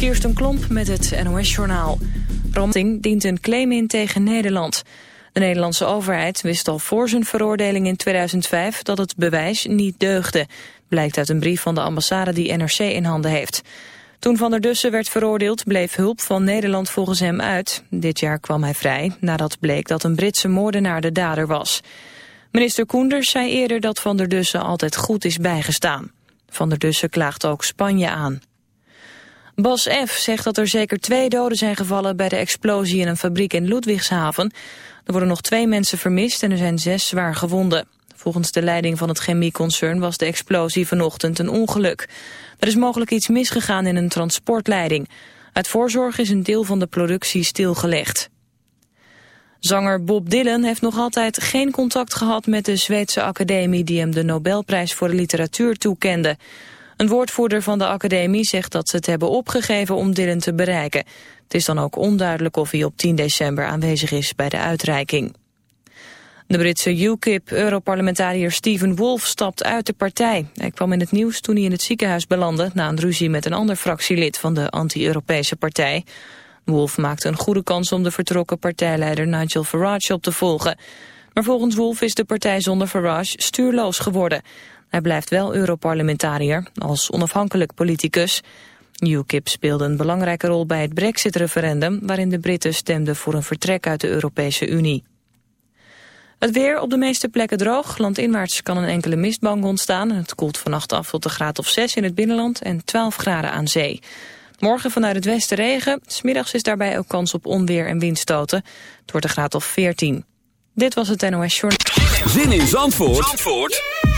Kirsten Klomp met het NOS-journaal. Romting dient een claim in tegen Nederland. De Nederlandse overheid wist al voor zijn veroordeling in 2005 dat het bewijs niet deugde. Blijkt uit een brief van de ambassade die NRC in handen heeft. Toen Van der Dussen werd veroordeeld bleef hulp van Nederland volgens hem uit. Dit jaar kwam hij vrij nadat bleek dat een Britse moordenaar de dader was. Minister Koenders zei eerder dat Van der Dussen altijd goed is bijgestaan. Van der Dussen klaagt ook Spanje aan. Bas F. zegt dat er zeker twee doden zijn gevallen bij de explosie in een fabriek in Ludwigshaven. Er worden nog twee mensen vermist en er zijn zes zwaar gewonden. Volgens de leiding van het chemieconcern was de explosie vanochtend een ongeluk. Er is mogelijk iets misgegaan in een transportleiding. Uit voorzorg is een deel van de productie stilgelegd. Zanger Bob Dylan heeft nog altijd geen contact gehad met de Zweedse academie die hem de Nobelprijs voor de literatuur toekende. Een woordvoerder van de academie zegt dat ze het hebben opgegeven om Dylan te bereiken. Het is dan ook onduidelijk of hij op 10 december aanwezig is bij de uitreiking. De Britse UKIP-europarlementariër Stephen Wolf stapt uit de partij. Hij kwam in het nieuws toen hij in het ziekenhuis belandde... na een ruzie met een ander fractielid van de anti-Europese partij. Wolf maakte een goede kans om de vertrokken partijleider Nigel Farage op te volgen. Maar volgens Wolf is de partij zonder Farage stuurloos geworden. Hij blijft wel Europarlementariër, als onafhankelijk politicus. UKIP speelde een belangrijke rol bij het Brexit-referendum... waarin de Britten stemden voor een vertrek uit de Europese Unie. Het weer op de meeste plekken droog. Landinwaarts kan een enkele mistbank ontstaan. Het koelt vannacht af tot een graad of 6 in het binnenland en 12 graden aan zee. Morgen vanuit het westen regen. Smiddags is daarbij ook kans op onweer en windstoten. Het wordt een graad of 14. Dit was het NOS Short. Zin in Zandvoort, Zandvoort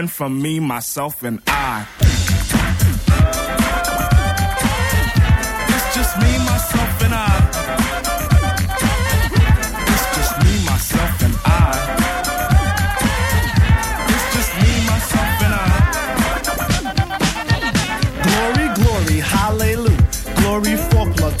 and from me, myself, and I.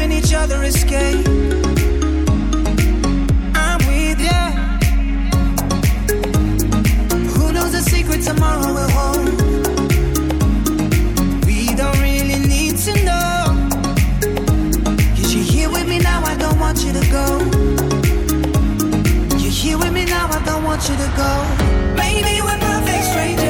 Helping each other escape. I'm with ya. Who knows the secret tomorrow will hold? We don't really need to know. Cause you're here with me now, I don't want you to go. You're here with me now, I don't want you to go. Maybe we're perfect strangers.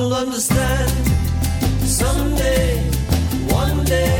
will understand someday, one day.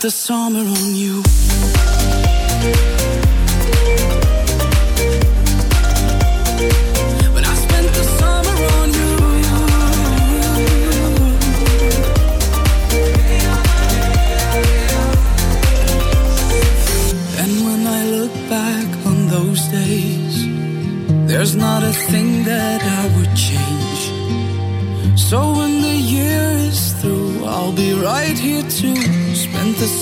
the summer on you.